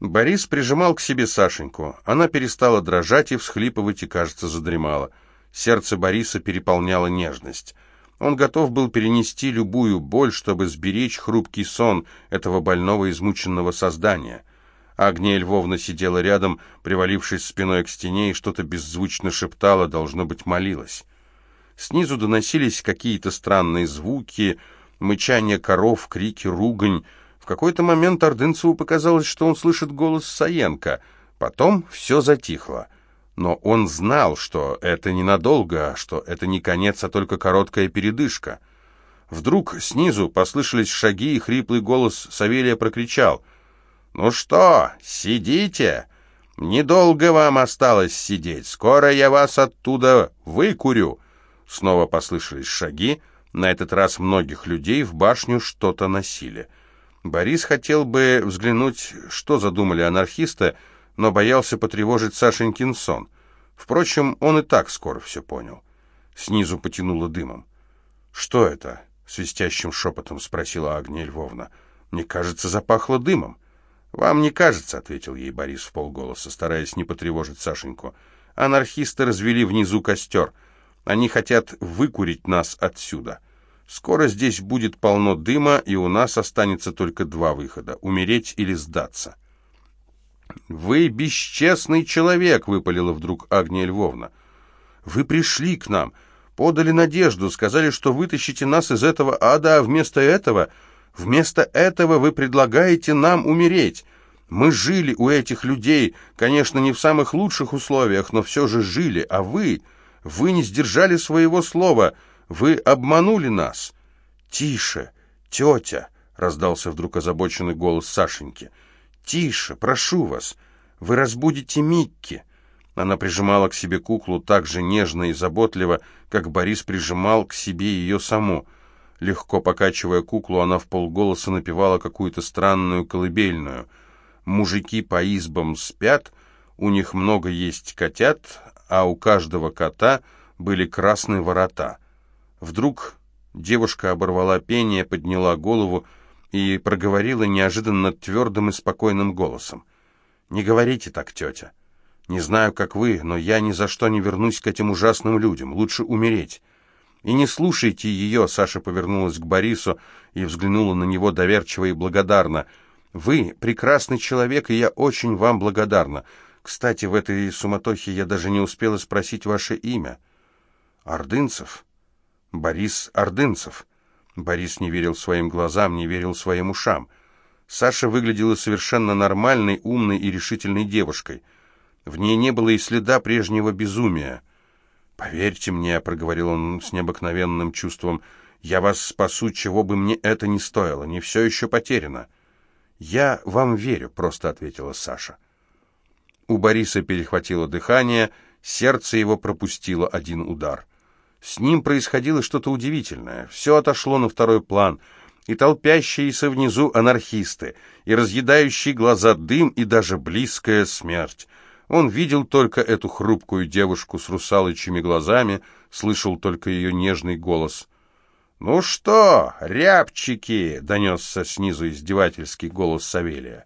Борис прижимал к себе Сашеньку. Она перестала дрожать и всхлипывать, и, кажется, задремала. Сердце Бориса переполняло нежность. Он готов был перенести любую боль, чтобы сберечь хрупкий сон этого больного измученного создания. Агния Львовна сидела рядом, привалившись спиной к стене, и что-то беззвучно шептала, должно быть, молилась. Снизу доносились какие-то странные звуки, мычание коров, крики, ругань. Какой-то момент Ордынцеву показалось, что он слышит голос Саенко. Потом все затихло. Но он знал, что это ненадолго, что это не конец, а только короткая передышка. Вдруг снизу послышались шаги, и хриплый голос Савелия прокричал. «Ну что, сидите? Недолго вам осталось сидеть. Скоро я вас оттуда выкурю». Снова послышались шаги. На этот раз многих людей в башню что-то носили. Борис хотел бы взглянуть, что задумали анархисты, но боялся потревожить Сашенькин сон. Впрочем, он и так скоро все понял. Снизу потянуло дымом. «Что это?» — свистящим шепотом спросила Агния Львовна. «Мне кажется, запахло дымом». «Вам не кажется», — ответил ей Борис в полголоса, стараясь не потревожить Сашеньку. «Анархисты развели внизу костер. Они хотят выкурить нас отсюда. Скоро здесь будет полно дыма, и у нас останется только два выхода — умереть или сдаться». «Вы бесчестный человек», — выпалила вдруг Агния Львовна. «Вы пришли к нам, подали надежду, сказали, что вытащите нас из этого ада, а вместо этого... Вместо этого вы предлагаете нам умереть. Мы жили у этих людей, конечно, не в самых лучших условиях, но все же жили, а вы... Вы не сдержали своего слова, вы обманули нас». «Тише, тетя!» — раздался вдруг озабоченный голос Сашеньки — «Тише, прошу вас, вы разбудите Микки». Она прижимала к себе куклу так же нежно и заботливо, как Борис прижимал к себе ее саму. Легко покачивая куклу, она в полголоса напевала какую-то странную колыбельную. «Мужики по избам спят, у них много есть котят, а у каждого кота были красные ворота». Вдруг девушка оборвала пение, подняла голову и проговорила неожиданно твердым и спокойным голосом. «Не говорите так, тетя. Не знаю, как вы, но я ни за что не вернусь к этим ужасным людям. Лучше умереть». «И не слушайте ее», — Саша повернулась к Борису и взглянула на него доверчиво и благодарно. «Вы прекрасный человек, и я очень вам благодарна. Кстати, в этой суматохе я даже не успела спросить ваше имя». «Ордынцев?» «Борис Ордынцев». Борис не верил своим глазам, не верил своим ушам. Саша выглядела совершенно нормальной, умной и решительной девушкой. В ней не было и следа прежнего безумия. «Поверьте мне», — проговорил он с необыкновенным чувством, — «я вас спасу, чего бы мне это ни стоило, не все еще потеряно». «Я вам верю», — просто ответила Саша. У Бориса перехватило дыхание, сердце его пропустило один удар. С ним происходило что-то удивительное. Все отошло на второй план. И толпящиеся внизу анархисты, и разъедающий глаза дым, и даже близкая смерть. Он видел только эту хрупкую девушку с русалочьими глазами, слышал только ее нежный голос. «Ну что, рябчики!» — донесся снизу издевательский голос Савелия.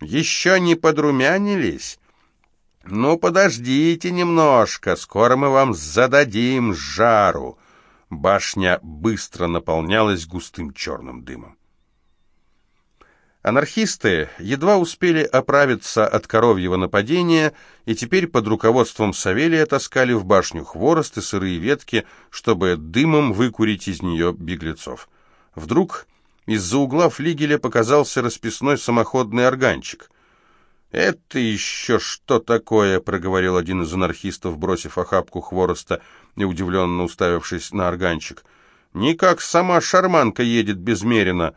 «Еще не подрумянились? «Ну, подождите немножко, скоро мы вам зададим жару». Башня быстро наполнялась густым черным дымом. Анархисты едва успели оправиться от коровьего нападения и теперь под руководством Савелия таскали в башню хворост и сырые ветки, чтобы дымом выкурить из нее беглецов. Вдруг из-за угла флигеля показался расписной самоходный органчик — «Это еще что такое?» — проговорил один из анархистов, бросив охапку хвороста и удивленно уставившись на органчик. «Никак сама шарманка едет безмеренно».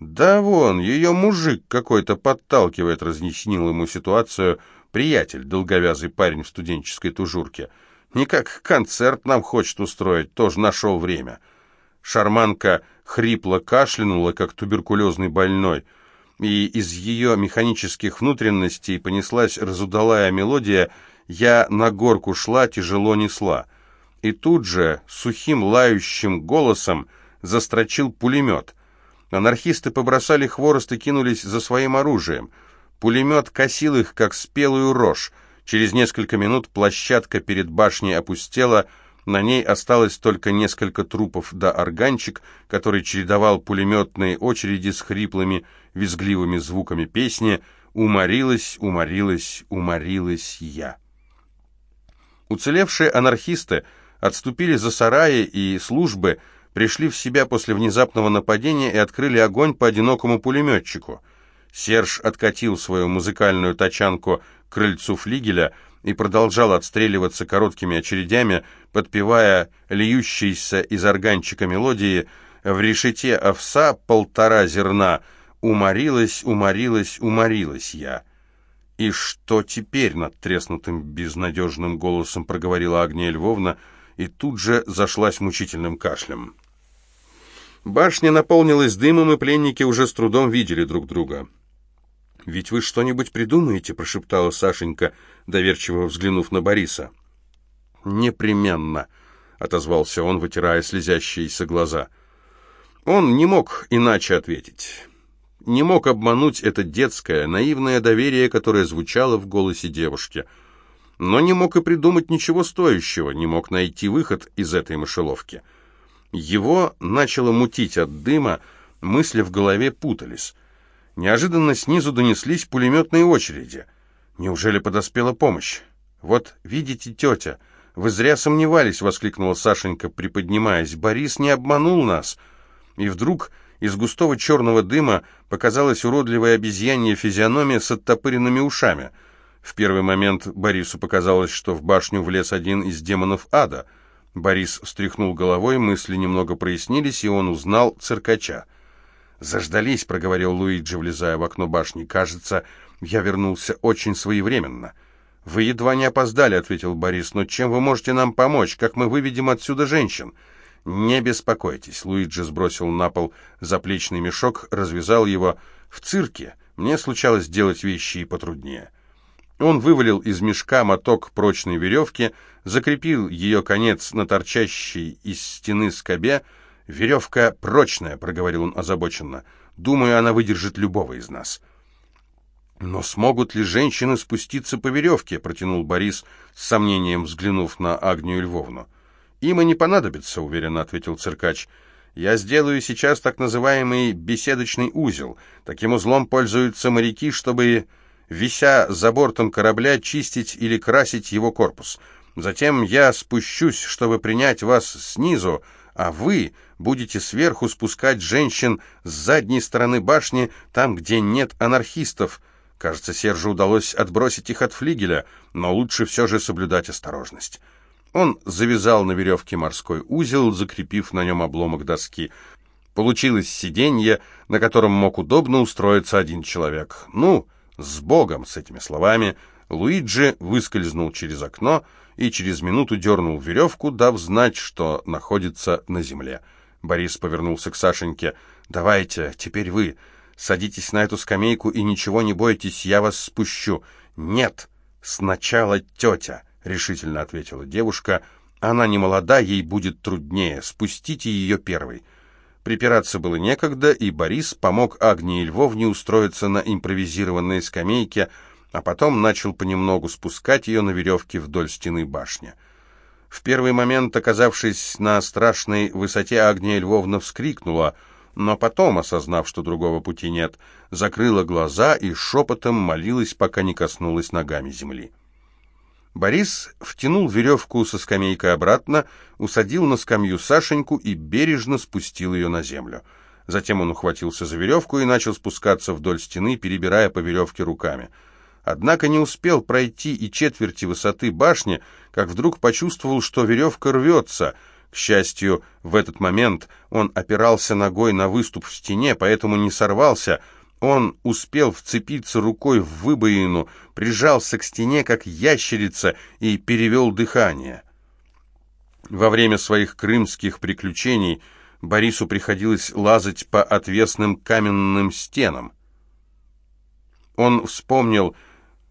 «Да вон, ее мужик какой-то подталкивает», — разъяснил ему ситуацию приятель, долговязый парень в студенческой тужурке. «Никак концерт нам хочет устроить, тоже нашел время». Шарманка хрипло кашлянула, как туберкулезный больной — и из ее механических внутренностей понеслась разудалая мелодия «Я на горку шла, тяжело несла». И тут же сухим лающим голосом застрочил пулемет. Анархисты побросали хворост и кинулись за своим оружием. Пулемет косил их, как спелую рожь. Через несколько минут площадка перед башней опустела, на ней осталось только несколько трупов да органчик, который чередовал пулеметные очереди с хриплыми, визгливыми звуками песни «Уморилась, уморилась, уморилась я». Уцелевшие анархисты отступили за сараи и службы, пришли в себя после внезапного нападения и открыли огонь по одинокому пулеметчику. Серж откатил свою музыкальную тачанку к крыльцу флигеля и продолжал отстреливаться короткими очередями, подпевая льющиеся из органчика мелодии «В решете овса полтора зерна, уморилась, уморилась, уморилась я». «И что теперь?» — над треснутым безнадежным голосом проговорила Агния Львовна, и тут же зашлась мучительным кашлем. Башня наполнилась дымом, и пленники уже с трудом видели друг друга. «Ведь вы что-нибудь придумаете?» — прошептала Сашенька, доверчиво взглянув на Бориса. «Непременно», — отозвался он, вытирая слезящиеся глаза. Он не мог иначе ответить. Не мог обмануть это детское, наивное доверие, которое звучало в голосе девушки. Но не мог и придумать ничего стоящего, не мог найти выход из этой мышеловки. Его начало мутить от дыма, мысли в голове путались. Неожиданно снизу донеслись пулеметные очереди. Неужели подоспела помощь? «Вот, видите, тетя, вы зря сомневались», — воскликнула Сашенька, приподнимаясь. «Борис не обманул нас». И вдруг из густого черного дыма показалась уродливая обезьянья физиономия с оттопыренными ушами. В первый момент Борису показалось, что в башню влез один из демонов ада — Борис встряхнул головой, мысли немного прояснились, и он узнал циркача. «Заждались», — проговорил Луиджи, влезая в окно башни. «Кажется, я вернулся очень своевременно». «Вы едва не опоздали», — ответил Борис. «Но чем вы можете нам помочь? Как мы выведем отсюда женщин?» «Не беспокойтесь», — Луиджи сбросил на пол заплечный мешок, развязал его. «В цирке мне случалось делать вещи и потруднее». Он вывалил из мешка моток прочной веревки, закрепил ее конец на торчащей из стены скобе. «Веревка прочная», — проговорил он озабоченно. «Думаю, она выдержит любого из нас». «Но смогут ли женщины спуститься по веревке?» — протянул Борис, с сомнением взглянув на Агнию Львовну. «Им и не понадобится», — уверенно ответил циркач. «Я сделаю сейчас так называемый беседочный узел. Таким узлом пользуются моряки, чтобы вися за бортом корабля, чистить или красить его корпус. Затем я спущусь, чтобы принять вас снизу, а вы будете сверху спускать женщин с задней стороны башни, там, где нет анархистов. Кажется, Сержу удалось отбросить их от флигеля, но лучше все же соблюдать осторожность. Он завязал на веревке морской узел, закрепив на нем обломок доски. Получилось сиденье, на котором мог удобно устроиться один человек. Ну, с Богом!» С этими словами Луиджи выскользнул через окно и через минуту дернул веревку, дав знать, что находится на земле. Борис повернулся к Сашеньке. «Давайте, теперь вы. Садитесь на эту скамейку и ничего не бойтесь, я вас спущу». «Нет, сначала тетя», — решительно ответила девушка. «Она не молода, ей будет труднее. Спустите ее первой». Припираться было некогда, и Борис помог Агнии Львовне устроиться на импровизированной скамейке, а потом начал понемногу спускать ее на веревке вдоль стены башни. В первый момент, оказавшись на страшной высоте, Агния Львовна вскрикнула, но потом, осознав, что другого пути нет, закрыла глаза и шепотом молилась, пока не коснулась ногами земли. Борис втянул веревку со скамейкой обратно, усадил на скамью Сашеньку и бережно спустил ее на землю. Затем он ухватился за веревку и начал спускаться вдоль стены, перебирая по веревке руками. Однако не успел пройти и четверти высоты башни, как вдруг почувствовал, что веревка рвется. К счастью, в этот момент он опирался ногой на выступ в стене, поэтому не сорвался — он успел вцепиться рукой в выбоину, прижался к стене, как ящерица, и перевел дыхание. Во время своих крымских приключений Борису приходилось лазать по отвесным каменным стенам. Он вспомнил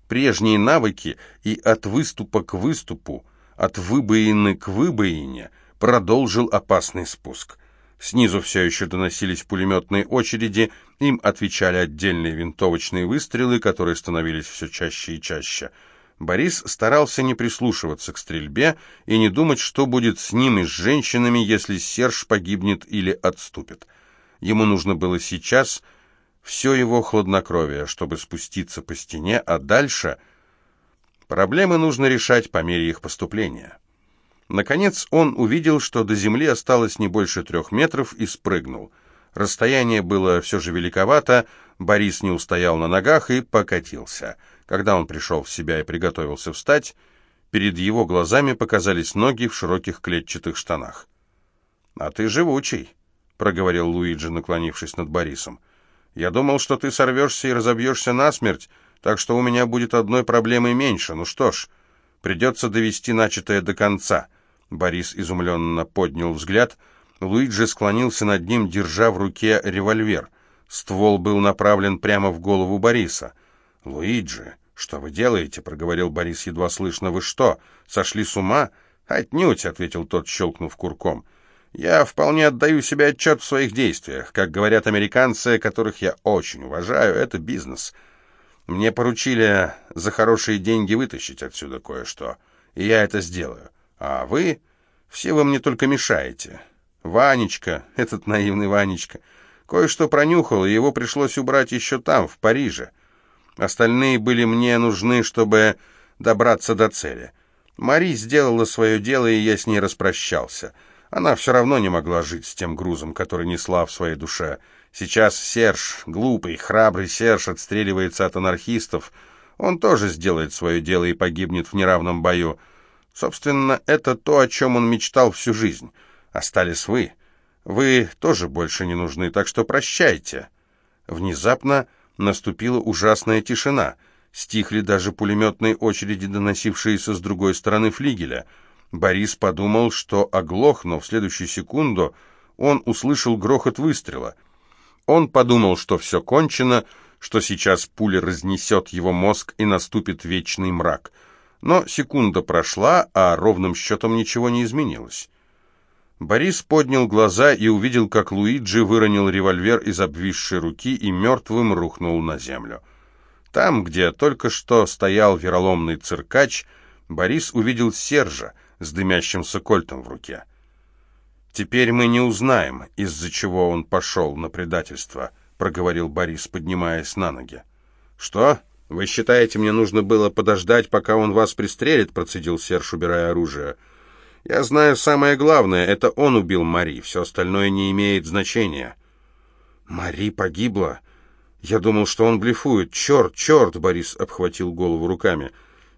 прежние навыки и от выступа к выступу, от выбоины к выбоине продолжил опасный спуск. Снизу все еще доносились пулеметные очереди, Им отвечали отдельные винтовочные выстрелы, которые становились все чаще и чаще. Борис старался не прислушиваться к стрельбе и не думать, что будет с ним и с женщинами, если Серж погибнет или отступит. Ему нужно было сейчас все его хладнокровие, чтобы спуститься по стене, а дальше проблемы нужно решать по мере их поступления. Наконец он увидел, что до земли осталось не больше трех метров, и спрыгнул — Расстояние было все же великовато, Борис не устоял на ногах и покатился. Когда он пришел в себя и приготовился встать, перед его глазами показались ноги в широких клетчатых штанах. «А ты живучий», — проговорил Луиджи, наклонившись над Борисом. «Я думал, что ты сорвешься и разобьешься насмерть, так что у меня будет одной проблемой меньше. Ну что ж, придется довести начатое до конца». Борис изумленно поднял взгляд — Луиджи склонился над ним, держа в руке револьвер. Ствол был направлен прямо в голову Бориса. «Луиджи, что вы делаете?» — проговорил Борис едва слышно. «Вы что, сошли с ума?» «Отнюдь», — ответил тот, щелкнув курком. «Я вполне отдаю себе отчет в своих действиях. Как говорят американцы, которых я очень уважаю, это бизнес. Мне поручили за хорошие деньги вытащить отсюда кое-что, и я это сделаю. А вы... Все вы мне только мешаете. Ванечка, этот наивный Ванечка, кое-что пронюхал, и его пришлось убрать еще там, в Париже. Остальные были мне нужны, чтобы добраться до цели. Мари сделала свое дело, и я с ней распрощался. Она все равно не могла жить с тем грузом, который несла в своей душе. Сейчас Серж, глупый, храбрый Серж, отстреливается от анархистов. Он тоже сделает свое дело и погибнет в неравном бою. Собственно, это то, о чем он мечтал всю жизнь остались вы. Вы тоже больше не нужны, так что прощайте». Внезапно наступила ужасная тишина. Стихли даже пулеметные очереди, доносившиеся с другой стороны флигеля. Борис подумал, что оглох, но в следующую секунду он услышал грохот выстрела. Он подумал, что все кончено, что сейчас пуля разнесет его мозг и наступит вечный мрак. Но секунда прошла, а ровным счетом ничего не изменилось. Борис поднял глаза и увидел, как Луиджи выронил револьвер из обвисшей руки и мертвым рухнул на землю. Там, где только что стоял вероломный циркач, Борис увидел Сержа с дымящимся кольтом в руке. «Теперь мы не узнаем, из-за чего он пошел на предательство», — проговорил Борис, поднимаясь на ноги. «Что? Вы считаете, мне нужно было подождать, пока он вас пристрелит?» — процедил Серж, убирая оружие. Я знаю самое главное, это он убил Мари, все остальное не имеет значения. Мари погибла? Я думал, что он блефует. Черт, черт, Борис обхватил голову руками.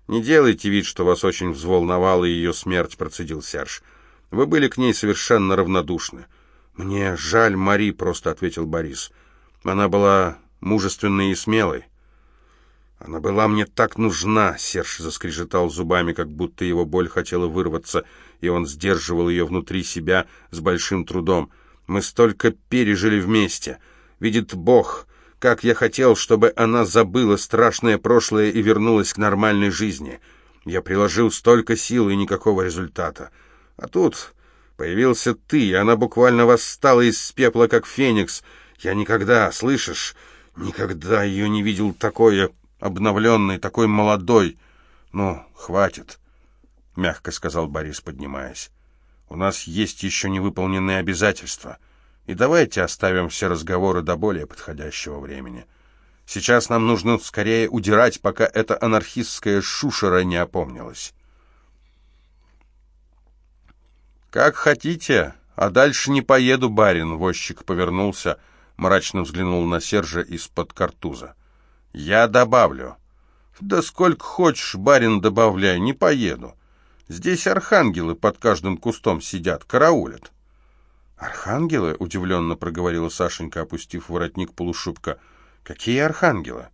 Не делайте вид, что вас очень взволновала ее смерть, процедил Серж. Вы были к ней совершенно равнодушны. Мне жаль Мари, просто ответил Борис. Она была мужественной и смелой. Она была мне так нужна, Серж заскрежетал зубами, как будто его боль хотела вырваться, и он сдерживал ее внутри себя с большим трудом. Мы столько пережили вместе. Видит Бог, как я хотел, чтобы она забыла страшное прошлое и вернулась к нормальной жизни. Я приложил столько сил и никакого результата. А тут появился ты, и она буквально восстала из пепла, как феникс. Я никогда, слышишь, никогда ее не видел такое обновленный, такой молодой. Ну, хватит, — мягко сказал Борис, поднимаясь. У нас есть еще невыполненные обязательства, и давайте оставим все разговоры до более подходящего времени. Сейчас нам нужно скорее удирать, пока эта анархистская шушера не опомнилась. «Как хотите, а дальше не поеду, барин», — возчик повернулся, мрачно взглянул на Сержа из-под картуза. «Я добавлю». «Да сколько хочешь, барин, добавляй, не поеду. Здесь архангелы под каждым кустом сидят, караулят». «Архангелы?» — удивленно проговорила Сашенька, опустив воротник полушубка. «Какие архангелы?»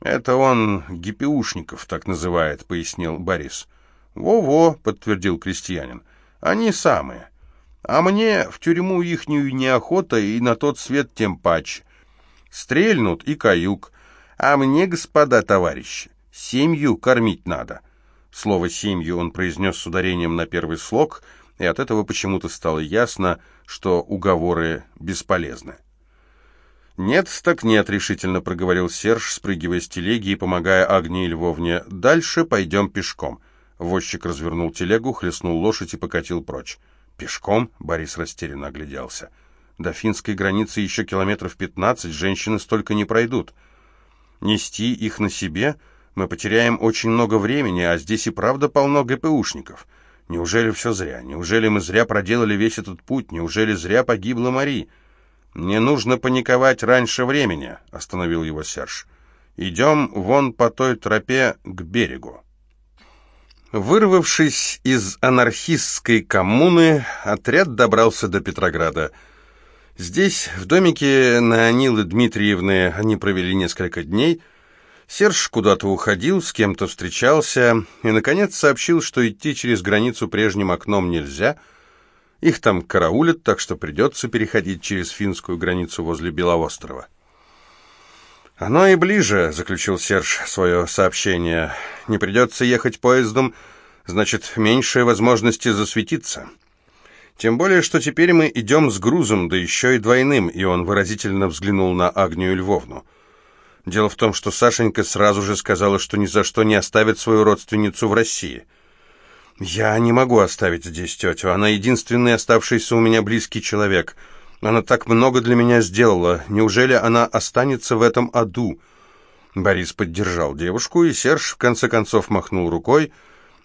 «Это он гипиушников так называет», — пояснил Борис. «Во-во», — подтвердил крестьянин, — «они самые. А мне в тюрьму ихнюю неохота и на тот свет тем паче. Стрельнут и каюк, а мне, господа товарищи, семью кормить надо. Слово «семью» он произнес с ударением на первый слог, и от этого почему-то стало ясно, что уговоры бесполезны. «Нет, так нет», — решительно проговорил Серж, спрыгивая с телеги и помогая Агнии Львовне. «Дальше пойдем пешком». Возчик развернул телегу, хлестнул лошадь и покатил прочь. «Пешком?» — Борис растерянно огляделся. «До финской границы еще километров пятнадцать, женщины столько не пройдут. Нести их на себе мы потеряем очень много времени, а здесь и правда полно ГПУшников. Неужели все зря? Неужели мы зря проделали весь этот путь? Неужели зря погибла Мари?» «Не нужно паниковать раньше времени», — остановил его Серж. «Идем вон по той тропе к берегу». Вырвавшись из анархистской коммуны, отряд добрался до Петрограда. Здесь, в домике Наонилы Дмитриевны, они провели несколько дней. Серж куда-то уходил, с кем-то встречался и, наконец, сообщил, что идти через границу прежним окном нельзя — их там караулят, так что придется переходить через финскую границу возле Белоострова. «Оно и ближе», — заключил Серж свое сообщение. «Не придется ехать поездом, значит, меньше возможности засветиться. Тем более, что теперь мы идем с грузом, да еще и двойным», и он выразительно взглянул на Агнию Львовну. Дело в том, что Сашенька сразу же сказала, что ни за что не оставит свою родственницу в России. «Я не могу оставить здесь тетю. Она единственный оставшийся у меня близкий человек. Она так много для меня сделала. Неужели она останется в этом аду?» Борис поддержал девушку, и Серж в конце концов махнул рукой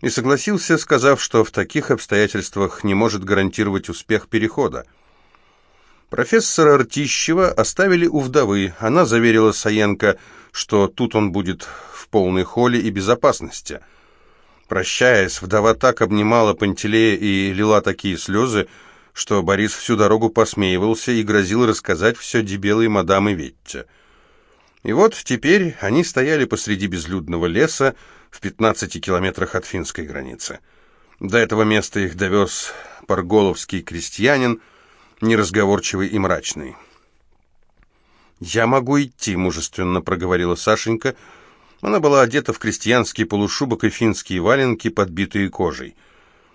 и согласился, сказав, что в таких обстоятельствах не может гарантировать успех перехода. Профессора Ртищева оставили у вдовы. Она заверила Саенко, что тут он будет в полной холе и безопасности – Прощаясь, вдова так обнимала Пантелея и лила такие слезы, что Борис всю дорогу посмеивался и грозил рассказать все дебелой мадам Иветте. И вот теперь они стояли посреди безлюдного леса в 15 километрах от финской границы. До этого места их довез парголовский крестьянин, неразговорчивый и мрачный. «Я могу идти», — мужественно проговорила Сашенька, — она была одета в крестьянский полушубок и финские валенки, подбитые кожей.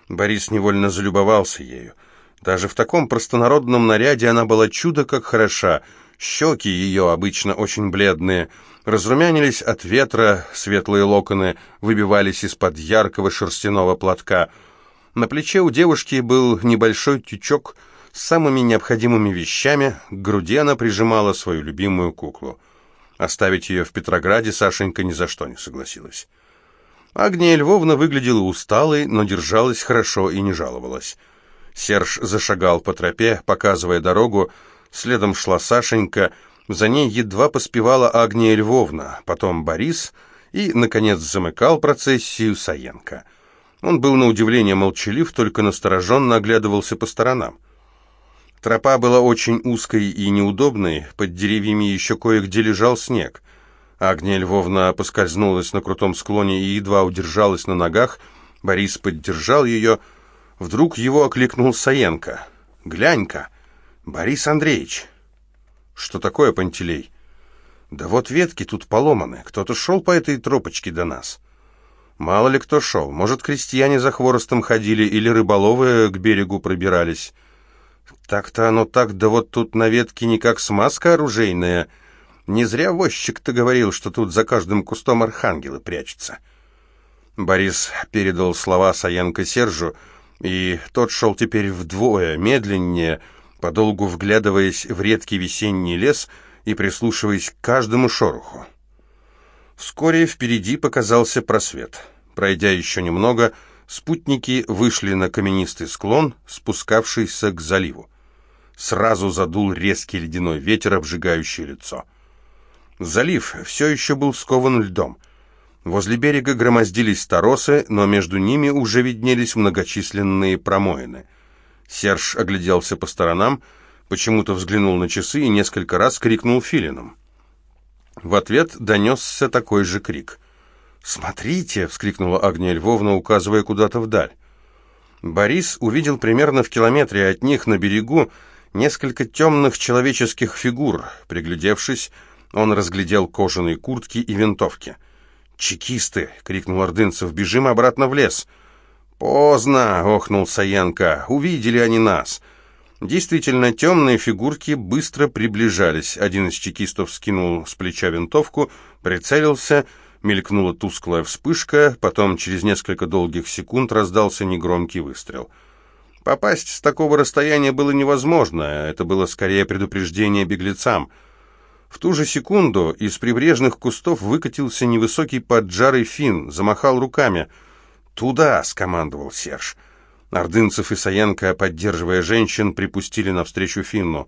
Борис невольно залюбовался ею. Даже в таком простонародном наряде она была чудо как хороша. Щеки ее, обычно очень бледные, разрумянились от ветра, светлые локоны выбивались из-под яркого шерстяного платка. На плече у девушки был небольшой тючок с самыми необходимыми вещами, к груди она прижимала свою любимую куклу. Оставить ее в Петрограде Сашенька ни за что не согласилась. Агния Львовна выглядела усталой, но держалась хорошо и не жаловалась. Серж зашагал по тропе, показывая дорогу, следом шла Сашенька, за ней едва поспевала Агния Львовна, потом Борис и, наконец, замыкал процессию Саенко. Он был на удивление молчалив, только настороженно оглядывался по сторонам. Тропа была очень узкой и неудобной, под деревьями еще кое-где лежал снег. Агния Львовна поскользнулась на крутом склоне и едва удержалась на ногах. Борис поддержал ее. Вдруг его окликнул Саенко. «Глянь-ка! Борис Андреевич!» «Что такое, Пантелей?» «Да вот ветки тут поломаны. Кто-то шел по этой тропочке до нас». «Мало ли кто шел. Может, крестьяне за хворостом ходили или рыболовы к берегу пробирались». Так-то оно так, да вот тут на ветке не как смазка оружейная. Не зря возчик-то говорил, что тут за каждым кустом архангелы прячутся. Борис передал слова Саенко Сержу, и тот шел теперь вдвое, медленнее, подолгу вглядываясь в редкий весенний лес и прислушиваясь к каждому шороху. Вскоре впереди показался просвет. Пройдя еще немного, спутники вышли на каменистый склон, спускавшийся к заливу. Сразу задул резкий ледяной ветер, обжигающий лицо. Залив все еще был скован льдом. Возле берега громоздились торосы, но между ними уже виднелись многочисленные промоины. Серж огляделся по сторонам, почему-то взглянул на часы и несколько раз крикнул филином. В ответ донесся такой же крик. «Смотрите!» — вскрикнула Агния Львовна, указывая куда-то вдаль. Борис увидел примерно в километре от них на берегу несколько темных человеческих фигур. Приглядевшись, он разглядел кожаные куртки и винтовки. «Чекисты!» — крикнул Ордынцев. «Бежим обратно в лес!» «Поздно!» — охнул Саенко. «Увидели они нас!» Действительно, темные фигурки быстро приближались. Один из чекистов скинул с плеча винтовку, прицелился, мелькнула тусклая вспышка, потом через несколько долгих секунд раздался негромкий выстрел. Попасть с такого расстояния было невозможно, это было скорее предупреждение беглецам. В ту же секунду из прибрежных кустов выкатился невысокий поджарый фин, замахал руками. «Туда!» — скомандовал Серж. Ордынцев и Саенко, поддерживая женщин, припустили навстречу Финну.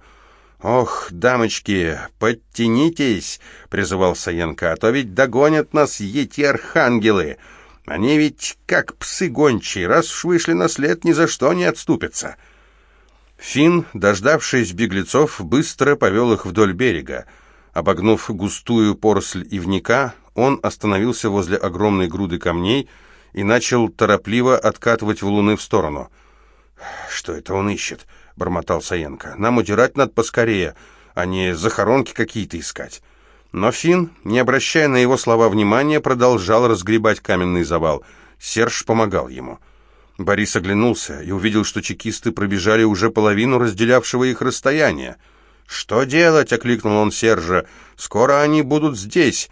«Ох, дамочки, подтянитесь!» — призывал Саенко, «а то ведь догонят нас эти архангелы! Они ведь как псы гончие, раз уж вышли на след, ни за что не отступятся!» Фин, дождавшись беглецов, быстро повел их вдоль берега. Обогнув густую поросль ивника, он остановился возле огромной груды камней — и начал торопливо откатывать валуны в сторону. «Что это он ищет?» — бормотал Саенко. «Нам удирать надо поскорее, а не захоронки какие-то искать». Но Финн, не обращая на его слова внимания, продолжал разгребать каменный завал. Серж помогал ему. Борис оглянулся и увидел, что чекисты пробежали уже половину разделявшего их расстояния. «Что делать?» — окликнул он Сержа. «Скоро они будут здесь».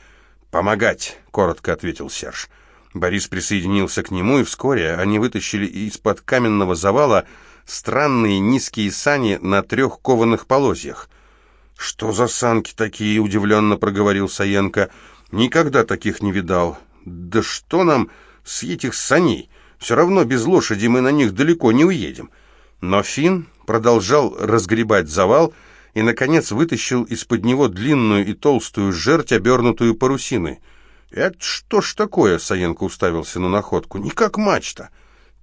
«Помогать», — коротко ответил Серж. Борис присоединился к нему, и вскоре они вытащили из-под каменного завала странные низкие сани на трех кованых полозьях. «Что за санки такие?» — удивленно проговорил Саенко. «Никогда таких не видал. Да что нам с этих саней? Все равно без лошади мы на них далеко не уедем». Но Финн продолжал разгребать завал и, наконец, вытащил из-под него длинную и толстую жерть, обернутую парусиной. «Это что ж такое?» — Саенко уставился на находку. «Не как мачта».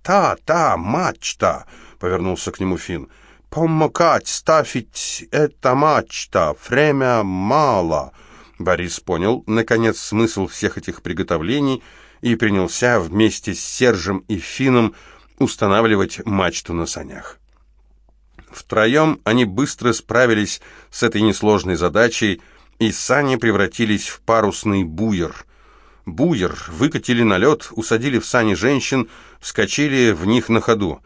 «Та, та, мачта!» — повернулся к нему Финн. «Помогать ставить это мачта, время мало». Борис понял, наконец, смысл всех этих приготовлений и принялся вместе с Сержем и Финном устанавливать мачту на санях. Втроем они быстро справились с этой несложной задачей, и сани превратились в парусный буер — буер, выкатили на лед, усадили в сани женщин, вскочили в них на ходу.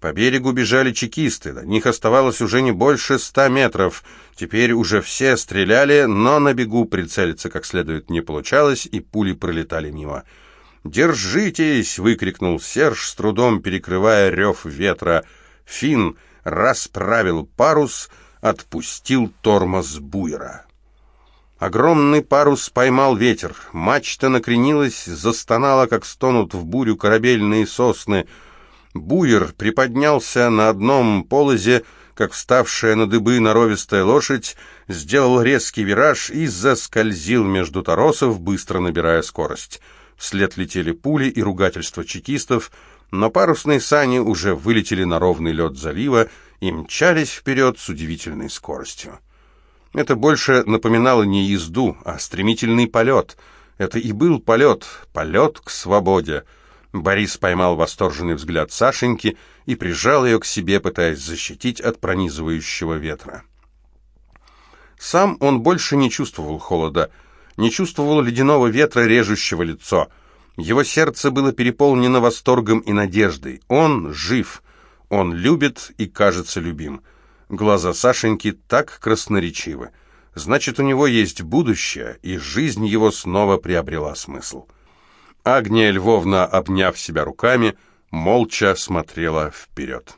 По берегу бежали чекисты, до них оставалось уже не больше ста метров. Теперь уже все стреляли, но на бегу прицелиться как следует не получалось, и пули пролетали мимо. «Держитесь!» — выкрикнул Серж, с трудом перекрывая рев ветра. Фин расправил парус, отпустил тормоз буера. Огромный парус поймал ветер, мачта накренилась, застонала, как стонут в бурю корабельные сосны. Буер приподнялся на одном полозе, как вставшая на дыбы норовистая лошадь, сделал резкий вираж и заскользил между торосов, быстро набирая скорость. Вслед летели пули и ругательства чекистов, но парусные сани уже вылетели на ровный лед залива и мчались вперед с удивительной скоростью. Это больше напоминало не езду, а стремительный полет. Это и был полет, полет к свободе. Борис поймал восторженный взгляд Сашеньки и прижал ее к себе, пытаясь защитить от пронизывающего ветра. Сам он больше не чувствовал холода, не чувствовал ледяного ветра, режущего лицо. Его сердце было переполнено восторгом и надеждой. Он жив, он любит и кажется любим. Глаза Сашеньки так красноречивы. Значит, у него есть будущее, и жизнь его снова приобрела смысл. Агния Львовна, обняв себя руками, молча смотрела вперед.